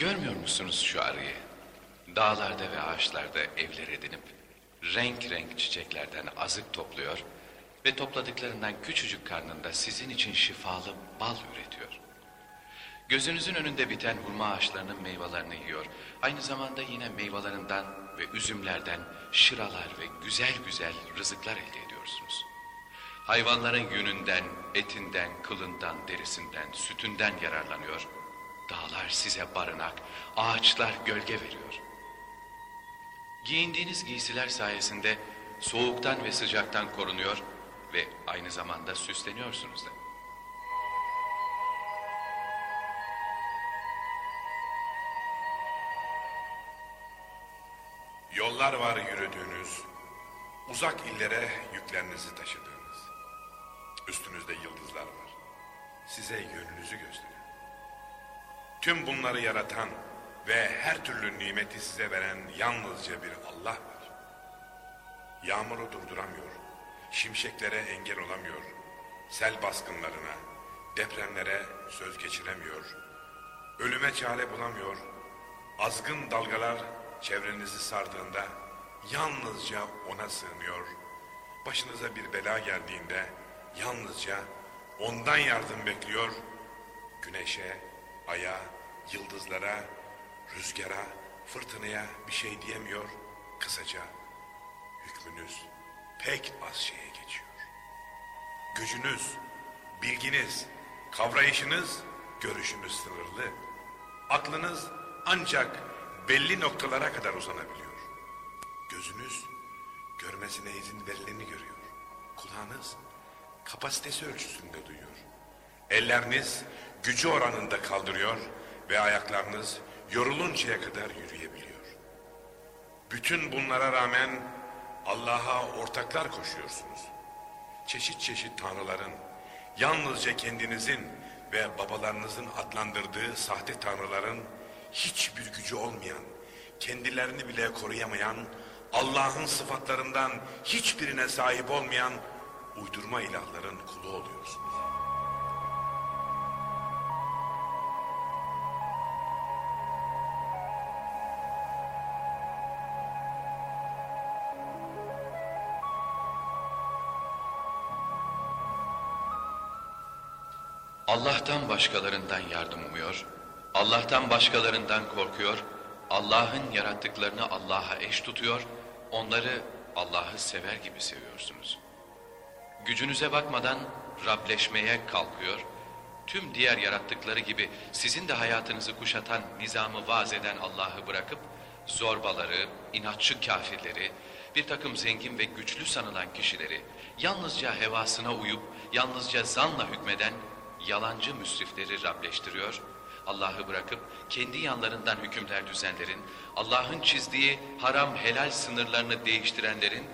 Görmüyor musunuz şu arıyı? Dağlarda ve ağaçlarda evler edinip renk renk çiçeklerden azık topluyor ve topladıklarından küçücük karnında sizin için şifalı bal üretiyor. Gözünüzün önünde biten hurma ağaçlarının meyvelerini yiyor. Aynı zamanda yine meyvelerinden ve üzümlerden şıralar ve güzel güzel rızıklar elde ediyorsunuz. Hayvanların yününden, etinden, kılından, derisinden, sütünden yararlanıyor. Dağlar size barınak, ağaçlar gölge veriyor. Giyindiğiniz giysiler sayesinde soğuktan ve sıcaktan korunuyor ve aynı zamanda süsleniyorsunuz da. Yollar var yürüdüğünüz, uzak illere yüklerinizi taşıdığınız. Üstünüzde yıldızlar var. Size yönünüzü gösteren. Tüm bunları yaratan ve her türlü nimeti size veren yalnızca bir Allah var. Yağmuru durduramıyor, şimşeklere engel olamıyor, sel baskınlarına, depremlere söz geçiremiyor, ölüme çare bulamıyor, azgın dalgalar çevrenizi sardığında yalnızca ona sığınıyor, başınıza bir bela geldiğinde yalnızca ondan yardım bekliyor, güneşe, aya, yıldızlara, rüzgara, fırtınaya bir şey diyemiyor, kısaca hükmünüz pek az şeye geçiyor. Gücünüz, bilginiz, kavrayışınız, görüşünüz sınırlı. Aklınız ancak belli noktalara kadar uzanabiliyor. Gözünüz görmesine izin verileni görüyor. Kulağınız kapasitesi ölçüsünde duyuyor. Elleriniz gücü oranında kaldırıyor ve ayaklarınız yoruluncaya kadar yürüyebiliyor. Bütün bunlara rağmen Allah'a ortaklar koşuyorsunuz. Çeşit çeşit tanrıların, yalnızca kendinizin ve babalarınızın adlandırdığı sahte tanrıların hiçbir gücü olmayan, kendilerini bile koruyamayan, Allah'ın sıfatlarından hiçbirine sahip olmayan uydurma ilahların kulu oluyorsunuz. Allah'tan başkalarından yardım umuyor, Allah'tan başkalarından korkuyor, Allah'ın yarattıklarını Allah'a eş tutuyor, onları Allah'ı sever gibi seviyorsunuz. Gücünüze bakmadan Rableşmeye kalkıyor, tüm diğer yarattıkları gibi sizin de hayatınızı kuşatan nizamı vaz eden Allah'ı bırakıp, zorbaları, inatçı kafirleri, bir takım zengin ve güçlü sanılan kişileri, yalnızca hevasına uyup, yalnızca zanla hükmeden yalancı müsrifleri Rableştiriyor, Allah'ı bırakıp kendi yanlarından hükümler düzenlerin, Allah'ın çizdiği haram helal sınırlarını değiştirenlerin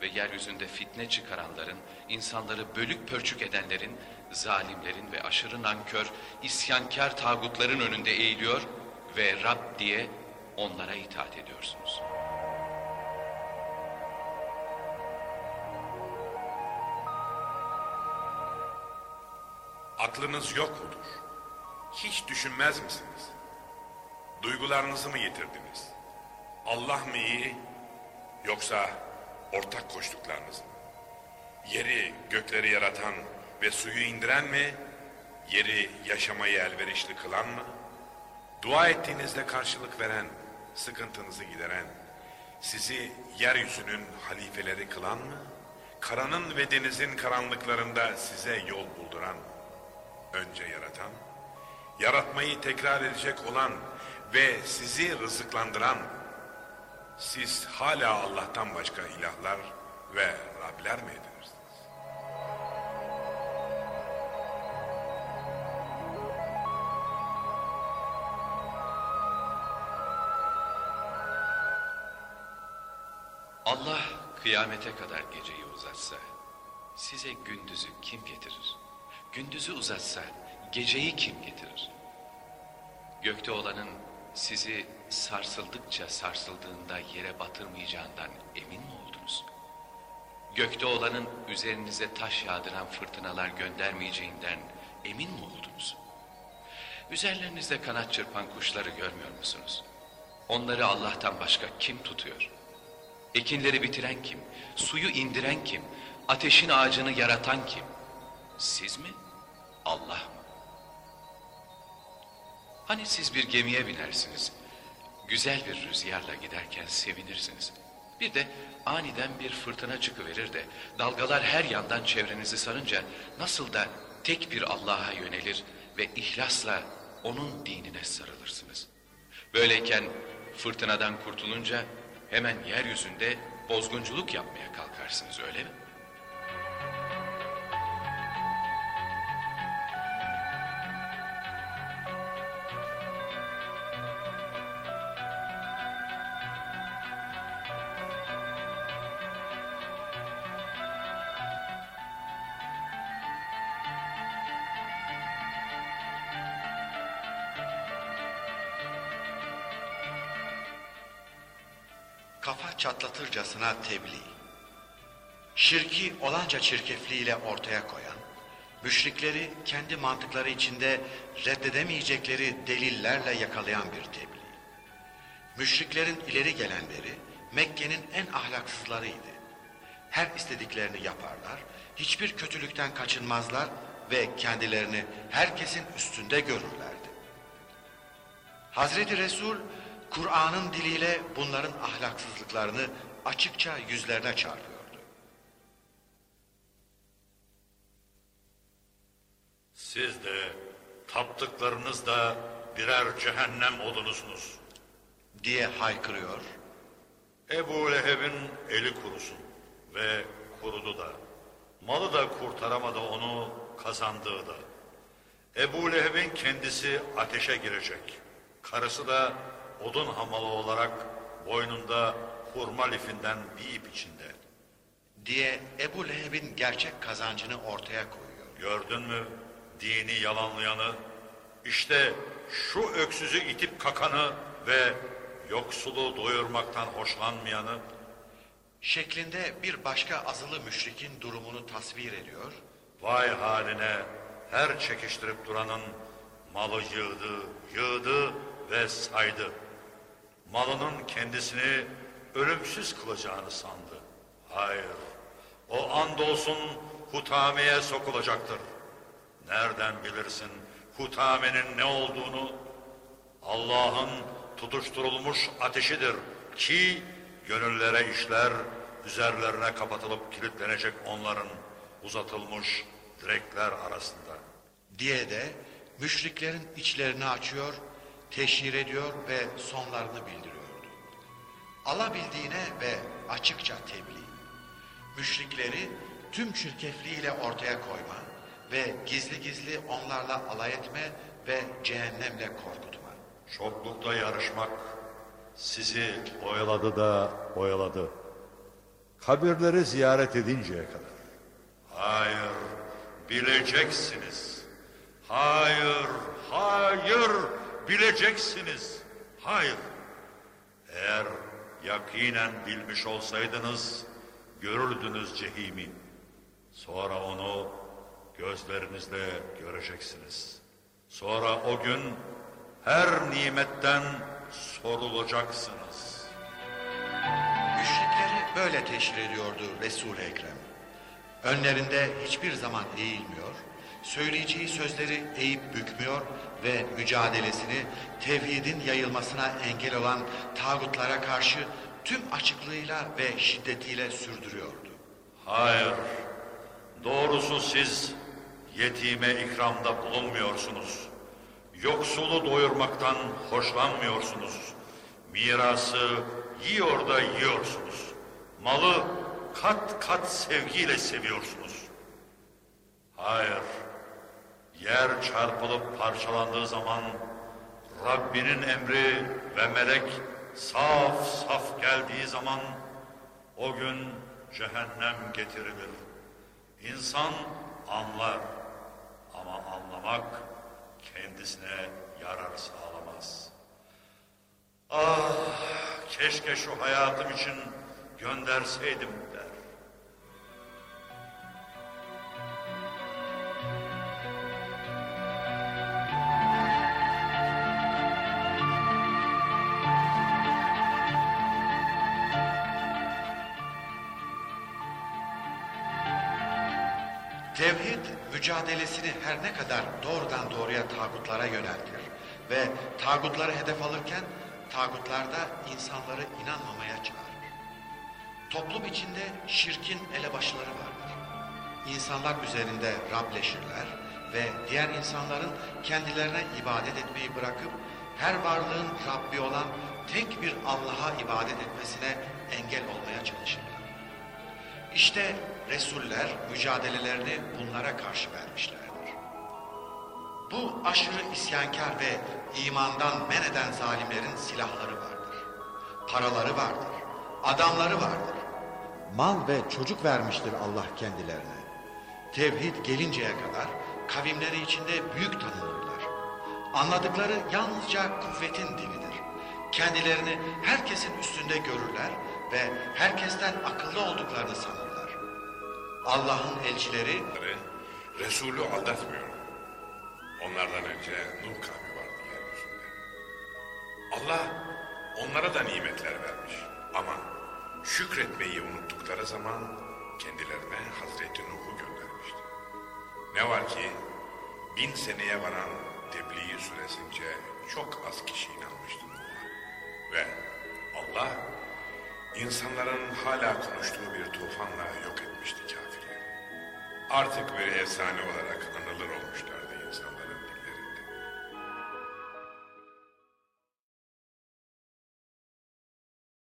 ve yeryüzünde fitne çıkaranların, insanları bölük pörçük edenlerin, zalimlerin ve aşırı nankör, isyankar tağutların önünde eğiliyor ve Rab diye onlara itaat ediyorsunuz. Aklınız yok mudur? Hiç düşünmez misiniz? Duygularınızı mı yitirdiniz? Allah mı iyi yoksa ortak koştuklarınız mı? Yeri gökleri yaratan ve suyu indiren mi? Yeri yaşamayı elverişli kılan mı? Dua ettiğinizde karşılık veren, sıkıntınızı gideren, sizi yeryüzünün halifeleri kılan mı? Karanın ve denizin karanlıklarında size yol bulduran, önce yaratan, yaratmayı tekrar edecek olan ve sizi rızıklandıran, siz hala Allah'tan başka ilahlar ve Rabler mi edinirsiniz? Allah kıyamete kadar geceyi uzatsa, size gündüzü kim getirir? Gündüzü uzatsa, geceyi kim getirir? Gökte olanın sizi sarsıldıkça sarsıldığında yere batırmayacağından emin mi oldunuz? Gökte olanın üzerinize taş yağdıran fırtınalar göndermeyeceğinden emin mi oldunuz? Üzerlerinizde kanat çırpan kuşları görmüyor musunuz? Onları Allah'tan başka kim tutuyor? Ekinleri bitiren kim? Suyu indiren kim? Ateşin ağacını yaratan kim? Siz mi? Allah mı? Hani siz bir gemiye binersiniz. Güzel bir rüzgarla giderken sevinirsiniz. Bir de aniden bir fırtına çıkıverir de dalgalar her yandan çevrenizi sarınca nasıl da tek bir Allah'a yönelir ve ihlasla onun dinine sarılırsınız. Böyleyken fırtınadan kurtulunca hemen yeryüzünde bozgunculuk yapmaya kalkarsınız öyle mi? Kafa çatlatırcasına tebliğ. Şirki olanca çirkefliğiyle ortaya koyan, müşrikleri kendi mantıkları içinde reddedemeyecekleri delillerle yakalayan bir tebliğ. Müşriklerin ileri gelenleri Mekke'nin en ahlaksızlarıydı. Her istediklerini yaparlar, hiçbir kötülükten kaçınmazlar ve kendilerini herkesin üstünde görürlerdi. Hazreti Resul Kur'an'ın diliyle bunların ahlaksızlıklarını açıkça yüzlerine çarpıyordu. Siz de taptıklarınız da birer cehennem odunuzsunuz. diye haykırıyor. Ebu Leheb'in eli kurusun ve kurudu da. Malı da kurtaramadı onu kazandığı da. Ebu Leheb'in kendisi ateşe girecek. Karısı da odun hamalı olarak boynunda hurma lifinden bir ip içinde. diye Ebu Leheb'in gerçek kazancını ortaya koyuyor. Gördün mü dini yalanlayanı? İşte şu öksüzü itip kakanı ve yoksulu doyurmaktan hoşlanmayanı Şeklinde bir başka azılı müşrikin durumunu tasvir ediyor. vay haline her çekiştirip duranın malı yığdı, yığdı ve saydı. Malının kendisini ölümsüz kılacağını sandı. Hayır, o andolsun hutameye sokulacaktır. Nereden bilirsin hutamenin ne olduğunu? Allah'ın tutuşturulmuş ateşidir ki gönüllere işler, üzerlerine kapatılıp kilitlenecek onların uzatılmış direkler arasında. diye de müşriklerin içlerini açıyor, teşhir ediyor ve sonlarını bildiriyordu. Alabildiğine ve açıkça tebliğ. Müşrikleri tüm çirkefliğiyle ortaya koyma ve gizli gizli onlarla alay etme ve cehennemle korkutma. Çoklukta yarışmak sizi oyaladı da oyaladı. Kabirleri ziyaret edinceye kadar. Hayır, bileceksiniz. Hayır, hayır, bileceksiniz. Hayır. Eğer yakinen bilmiş olsaydınız, görürdünüz cehimi. Sonra onu gözlerinizle göreceksiniz. Sonra o gün her nimetten sorulacaksınız. Müşrikleri böyle teşhir ediyordu Resul-i Ekrem. Önlerinde hiçbir zaman eğilmiyor, söyleyeceği sözleri eğip bükmüyor ve mücadelesini tevhidin yayılmasına engel olan tağutlara karşı tüm açıklığıyla ve şiddetiyle sürdürüyordu. Hayır, doğrusu siz yetime ikramda bulunmuyorsunuz. Yoksulu doyurmaktan hoşlanmıyorsunuz. Mirası yiyor da yiyorsunuz. Malı kat kat sevgiyle seviyorsunuz. Hayır, yer çarpılıp parçalandığı zaman Rabbinin emri ve melek saf saf geldiği zaman o gün cehennem getirilir. İnsan anlar ama anlamak kendisine yarar sağlamaz. Ah keşke şu hayatım için gönderseydim Tevhid mücadelesini her ne kadar doğrudan doğruya tağutlara yöneltir ve tağutları hedef alırken tağutlar da insanları inanmamaya çağırır. Toplum içinde şirkin elebaşıları vardır. İnsanlar üzerinde Rableşirler ve diğer insanların kendilerine ibadet etmeyi bırakıp her varlığın Rabbi olan tek bir Allah'a ibadet etmesine engel olmaya çalışırlar. İşte Resuller mücadelelerini bunlara karşı vermişlerdir. Bu aşırı isyankar ve imandan men eden zalimlerin silahları vardır. Paraları vardır. Adamları vardır. Mal ve çocuk vermiştir Allah kendilerine. Tevhid gelinceye kadar kavimleri içinde büyük tanınırlar. Anladıkları yalnızca kuvvetin dilidir. Kendilerini herkesin üstünde görürler ve herkesten akıllı olduklarını sanırlar. Allah'ın elçileri Resulü aldatmıyor. Onlardan önce Nuh kavmi vardı yeryüzünde. Allah onlara da nimetler vermiş. Ama şükretmeyi unuttukları zaman kendilerine Hazreti Nuh'u göndermişti. Ne var ki bin seneye varan tebliğ süresince çok az kişi inanmıştı Nuh'a. Ve Allah insanların hala konuştuğu bir tufanla yok etmişti kafirleri. Artık bir efsane olarak anılır olmuşlardı